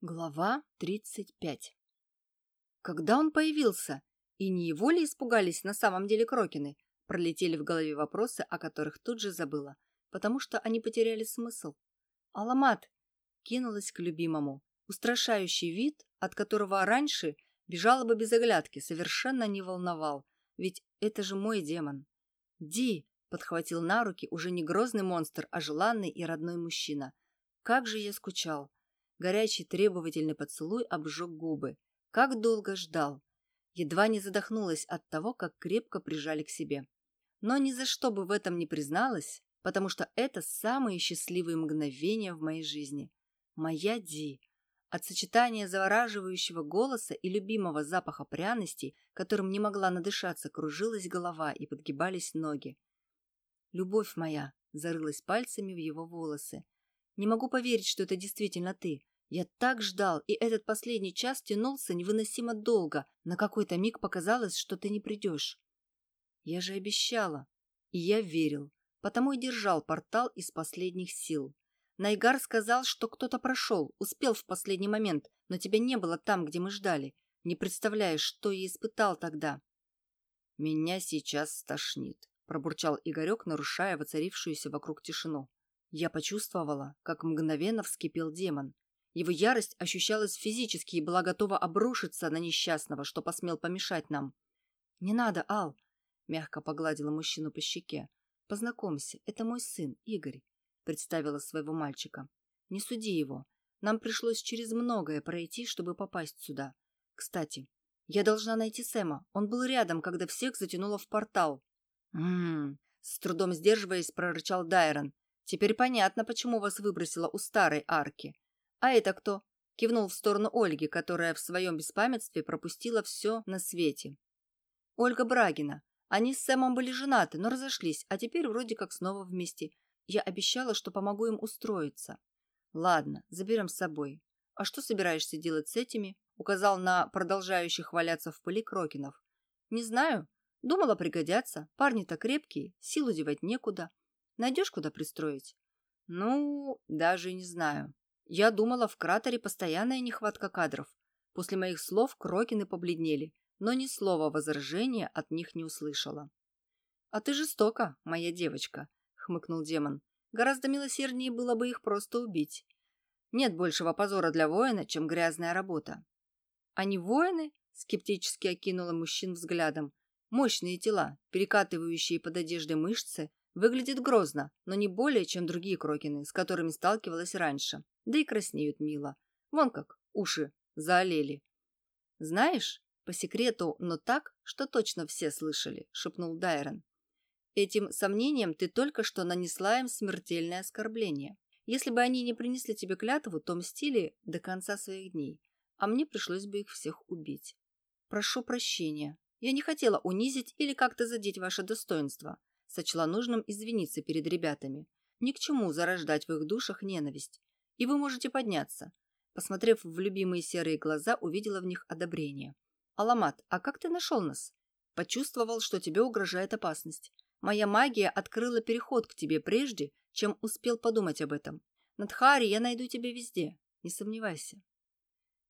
Глава 35 Когда он появился? И не его ли испугались на самом деле Крокины? Пролетели в голове вопросы, о которых тут же забыла, потому что они потеряли смысл. Аламат кинулась к любимому. Устрашающий вид, от которого раньше бежала бы без оглядки, совершенно не волновал, ведь это же мой демон. «Ди!» — подхватил на руки уже не грозный монстр, а желанный и родной мужчина. «Как же я скучал!» Горячий требовательный поцелуй обжег губы. Как долго ждал. Едва не задохнулась от того, как крепко прижали к себе. Но ни за что бы в этом не призналась, потому что это самые счастливые мгновения в моей жизни. Моя Ди. От сочетания завораживающего голоса и любимого запаха пряностей, которым не могла надышаться, кружилась голова и подгибались ноги. «Любовь моя!» — зарылась пальцами в его волосы. «Не могу поверить, что это действительно ты. Я так ждал, и этот последний час тянулся невыносимо долго. На какой-то миг показалось, что ты не придешь. Я же обещала. И я верил, потому и держал портал из последних сил. Найгар сказал, что кто-то прошел, успел в последний момент, но тебя не было там, где мы ждали. Не представляешь, что я испытал тогда. Меня сейчас стошнит, пробурчал Игорек, нарушая воцарившуюся вокруг тишину. Я почувствовала, как мгновенно вскипел демон. Его ярость ощущалась физически и была готова обрушиться на несчастного, что посмел помешать нам. «Не надо, Ал!» — мягко погладила мужчину по щеке. «Познакомься, это мой сын, Игорь», — представила своего мальчика. «Не суди его. Нам пришлось через многое пройти, чтобы попасть сюда. Кстати, я должна найти Сэма. Он был рядом, когда всех затянуло в портал». «М-м-м», с трудом сдерживаясь, прорычал Дайрон. «Теперь понятно, почему вас выбросило у старой арки. «А это кто?» – кивнул в сторону Ольги, которая в своем беспамятстве пропустила все на свете. «Ольга Брагина. Они с Сэмом были женаты, но разошлись, а теперь вроде как снова вместе. Я обещала, что помогу им устроиться». «Ладно, заберем с собой. А что собираешься делать с этими?» – указал на продолжающих валяться в пыли Крокинов. «Не знаю. Думала, пригодятся. Парни-то крепкие, силу девать некуда. Найдешь, куда пристроить?» «Ну, даже не знаю. Я думала, в кратере постоянная нехватка кадров. После моих слов Крокины побледнели, но ни слова возражения от них не услышала. «А ты жестока, моя девочка», — хмыкнул демон. «Гораздо милосерднее было бы их просто убить. Нет большего позора для воина, чем грязная работа». «Они воины?» — скептически окинула мужчин взглядом. «Мощные тела, перекатывающие под одеждой мышцы, выглядят грозно, но не более, чем другие крокины, с которыми сталкивалась раньше да и краснеют мило. Вон как, уши заолели. «Знаешь, по секрету, но так, что точно все слышали», — шепнул Дайрон. «Этим сомнением ты только что нанесла им смертельное оскорбление. Если бы они не принесли тебе клятву, то мстили до конца своих дней, а мне пришлось бы их всех убить. Прошу прощения. Я не хотела унизить или как-то задеть ваше достоинство. Сочла нужным извиниться перед ребятами. Ни к чему зарождать в их душах ненависть и вы можете подняться». Посмотрев в любимые серые глаза, увидела в них одобрение. «Аламат, а как ты нашел нас?» «Почувствовал, что тебе угрожает опасность. Моя магия открыла переход к тебе прежде, чем успел подумать об этом. Надхари, я найду тебя везде, не сомневайся».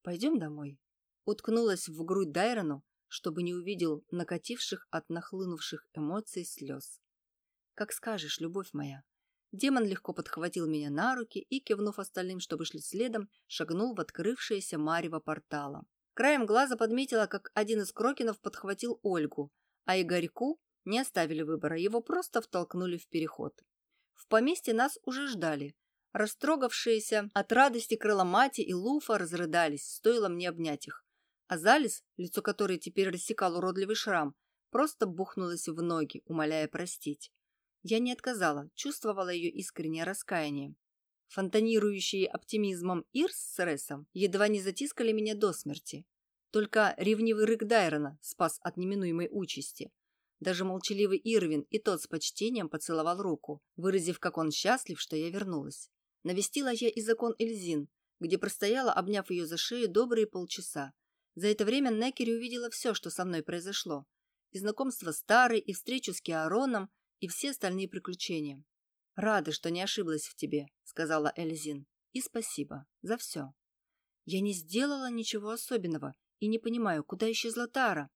«Пойдем домой». Уткнулась в грудь Дайрону, чтобы не увидел накативших от нахлынувших эмоций слез. «Как скажешь, любовь моя», Демон легко подхватил меня на руки и, кивнув остальным, чтобы шли следом, шагнул в открывшееся марево портала. Краем глаза подметила, как один из крокинов подхватил Ольгу, а Игорьку не оставили выбора, его просто втолкнули в переход. В поместье нас уже ждали. Растрогавшиеся от радости крыломати и Луфа разрыдались, стоило мне обнять их. А Залис, лицо которой теперь рассекал уродливый шрам, просто бухнулась в ноги, умоляя простить. Я не отказала, чувствовала ее искреннее раскаяние. Фонтанирующие оптимизмом Ирс с Ресом едва не затискали меня до смерти. Только ревнивый рык Дайрона спас от неминуемой участи. Даже молчаливый Ирвин и тот с почтением поцеловал руку, выразив, как он счастлив, что я вернулась. Навестила я и закон Эльзин, где простояла, обняв ее за шею добрые полчаса. За это время Некери увидела все, что со мной произошло. И знакомство с Тарой, и встречу с Киароном, и все остальные приключения. «Рада, что не ошиблась в тебе», — сказала Эльзин. «И спасибо за все». Я не сделала ничего особенного и не понимаю, куда исчезла Тара.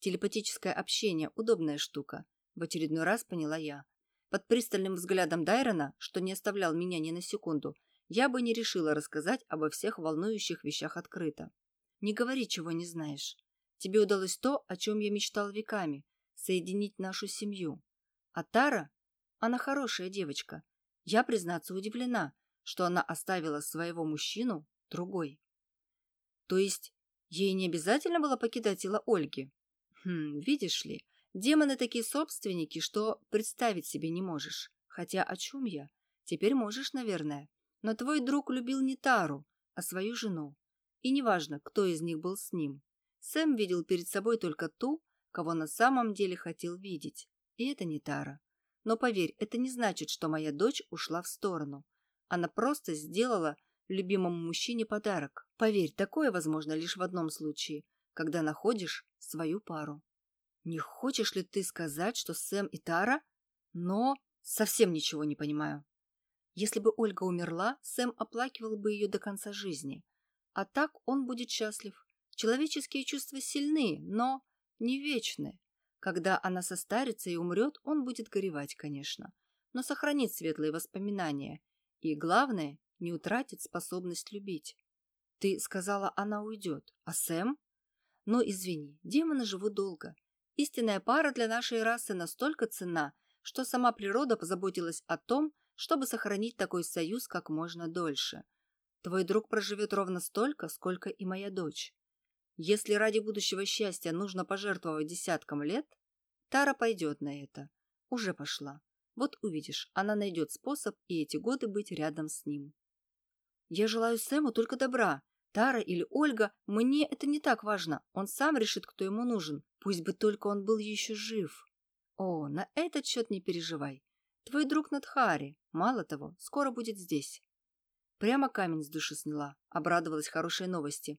Телепатическое общение – удобная штука. В очередной раз поняла я. Под пристальным взглядом Дайрона, что не оставлял меня ни на секунду, я бы не решила рассказать обо всех волнующих вещах открыто. Не говори, чего не знаешь. Тебе удалось то, о чем я мечтал веками – соединить нашу семью. А Тара? Она хорошая девочка. Я, признаться, удивлена, что она оставила своего мужчину другой. То есть ей не обязательно было покидать тело Ольги? Хм, видишь ли, демоны такие собственники, что представить себе не можешь. Хотя о чем я? Теперь можешь, наверное. Но твой друг любил не Тару, а свою жену. И неважно, кто из них был с ним. Сэм видел перед собой только ту, кого на самом деле хотел видеть. И это не Тара. Но поверь, это не значит, что моя дочь ушла в сторону. Она просто сделала любимому мужчине подарок. Поверь, такое возможно лишь в одном случае, когда находишь свою пару. Не хочешь ли ты сказать, что Сэм и Тара? Но совсем ничего не понимаю. Если бы Ольга умерла, Сэм оплакивал бы ее до конца жизни. А так он будет счастлив. Человеческие чувства сильны, но не вечны. Когда она состарится и умрет, он будет горевать, конечно, но сохранит светлые воспоминания. И, главное, не утратит способность любить. Ты сказала, она уйдет. А Сэм? Но, извини, демоны живут долго. Истинная пара для нашей расы настолько ценна, что сама природа позаботилась о том, чтобы сохранить такой союз как можно дольше. Твой друг проживет ровно столько, сколько и моя дочь. Если ради будущего счастья нужно пожертвовать десяткам лет, Тара пойдет на это. Уже пошла. Вот увидишь, она найдет способ и эти годы быть рядом с ним. Я желаю Сэму только добра. Тара или Ольга, мне это не так важно. Он сам решит, кто ему нужен. Пусть бы только он был еще жив. О, на этот счет не переживай. Твой друг Надхари, мало того, скоро будет здесь. Прямо камень с души сняла, обрадовалась хорошей новости.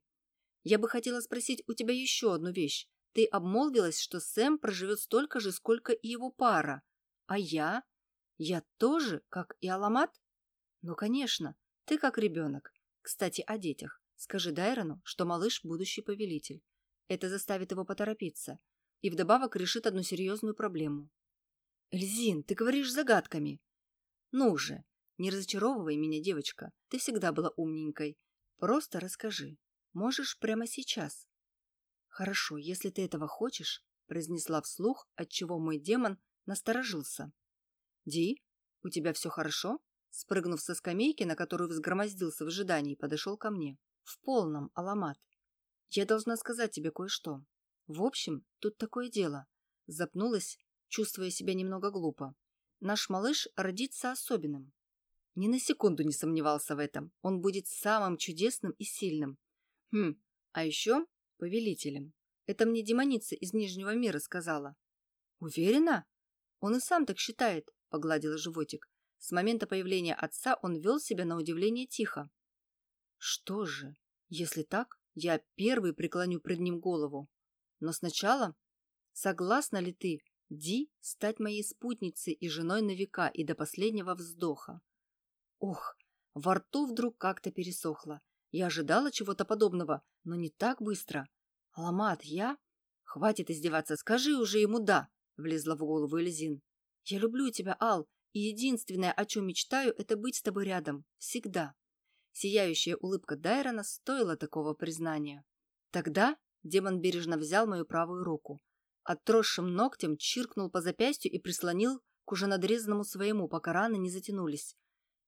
Я бы хотела спросить у тебя еще одну вещь. Ты обмолвилась, что Сэм проживет столько же, сколько и его пара. А я? Я тоже, как и Аламат? Ну, конечно, ты как ребенок. Кстати, о детях. Скажи Дайрону, что малыш – будущий повелитель. Это заставит его поторопиться. И вдобавок решит одну серьезную проблему. Эльзин, ты говоришь загадками. Ну же, не разочаровывай меня, девочка. Ты всегда была умненькой. Просто расскажи. Можешь прямо сейчас. Хорошо, если ты этого хочешь, произнесла вслух, отчего мой демон насторожился. Ди, у тебя все хорошо? Спрыгнув со скамейки, на которую взгромоздился в ожидании, подошел ко мне. В полном, Аламат. Я должна сказать тебе кое-что. В общем, тут такое дело. Запнулась, чувствуя себя немного глупо. Наш малыш родится особенным. Ни на секунду не сомневался в этом. Он будет самым чудесным и сильным. Хм, а еще повелителем. Это мне демоница из Нижнего мира сказала. Уверена? Он и сам так считает, погладила животик. С момента появления отца он вел себя на удивление тихо. Что же, если так, я первый преклоню пред ним голову. Но сначала, согласна ли ты, Ди, стать моей спутницей и женой на века и до последнего вздоха? Ох, во рту вдруг как-то пересохло. Я ожидала чего-то подобного, но не так быстро. Ламат, я? Хватит издеваться, скажи уже ему «да», — влезла в голову Эльзин. Я люблю тебя, Ал, и единственное, о чем мечтаю, это быть с тобой рядом. Всегда. Сияющая улыбка Дайрона стоила такого признания. Тогда демон бережно взял мою правую руку. Отросшим ногтем чиркнул по запястью и прислонил к уже надрезанному своему, пока раны не затянулись.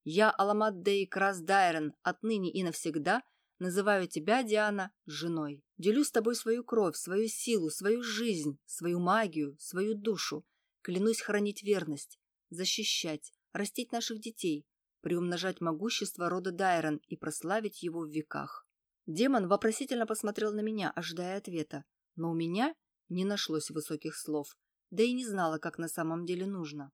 «Я, Аламат Дей Крас Дайрон, отныне и навсегда называю тебя, Диана, женой. Делю с тобой свою кровь, свою силу, свою жизнь, свою магию, свою душу. Клянусь хранить верность, защищать, растить наших детей, приумножать могущество рода Дайрон и прославить его в веках. Демон вопросительно посмотрел на меня, ожидая ответа, но у меня не нашлось высоких слов, да и не знала, как на самом деле нужно.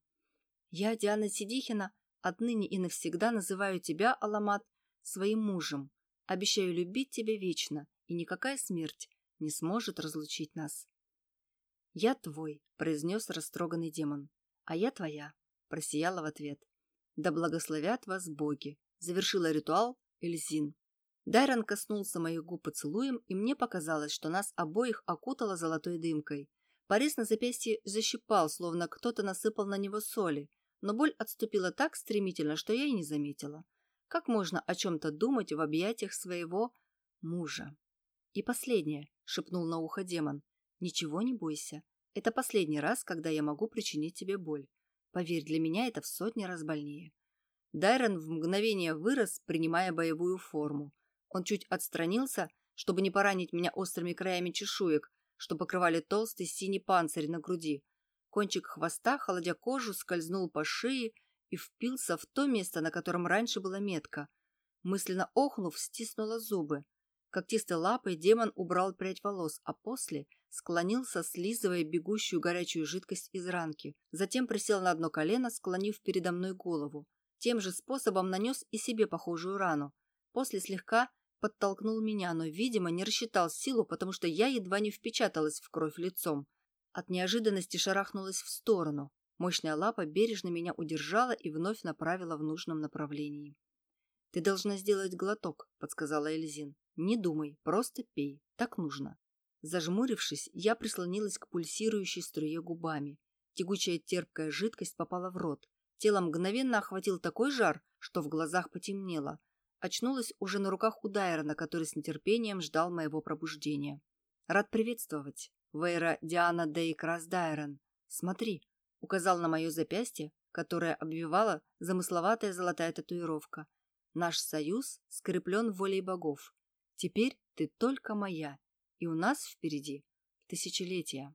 Я, Диана Сидихина, отныне и навсегда называю тебя, Аламат, своим мужем. Обещаю любить тебя вечно, и никакая смерть не сможет разлучить нас. «Я твой», — произнес растроганный демон. «А я твоя», — просияла в ответ. «Да благословят вас боги», — завершила ритуал Эльзин. Дайрон коснулся моих губ поцелуем, и мне показалось, что нас обоих окутало золотой дымкой. Порез на запястье защипал, словно кто-то насыпал на него соли, но боль отступила так стремительно, что я и не заметила. Как можно о чем-то думать в объятиях своего мужа? И последнее, шепнул на ухо демон. Ничего не бойся. Это последний раз, когда я могу причинить тебе боль. Поверь, для меня это в сотни раз больнее. Дайрон в мгновение вырос, принимая боевую форму. Он чуть отстранился, чтобы не поранить меня острыми краями чешуек, что покрывали толстый синий панцирь на груди. Кончик хвоста, холодя кожу, скользнул по шее и впился в то место, на котором раньше была метка. Мысленно охнув, стиснула зубы. Когтистой лапой демон убрал прядь волос, а после склонился, слизывая бегущую горячую жидкость из ранки. Затем присел на одно колено, склонив передо мной голову. Тем же способом нанес и себе похожую рану. После слегка подтолкнул меня, но, видимо, не рассчитал силу, потому что я едва не впечаталась в кровь лицом. От неожиданности шарахнулась в сторону. Мощная лапа бережно меня удержала и вновь направила в нужном направлении. «Ты должна сделать глоток», — подсказала Эльзин. «Не думай, просто пей. Так нужно». Зажмурившись, я прислонилась к пульсирующей струе губами. Тягучая терпкая жидкость попала в рот. Тело мгновенно охватил такой жар, что в глазах потемнело. Очнулась уже на руках у Дайрона, который с нетерпением ждал моего пробуждения. «Рад приветствовать. Вейра Диана Дейкрас Дайрон. Смотри», — указал на мое запястье, которое обвивала замысловатая золотая татуировка. «Наш союз скреплен волей богов. Теперь ты только моя, и у нас впереди тысячелетия».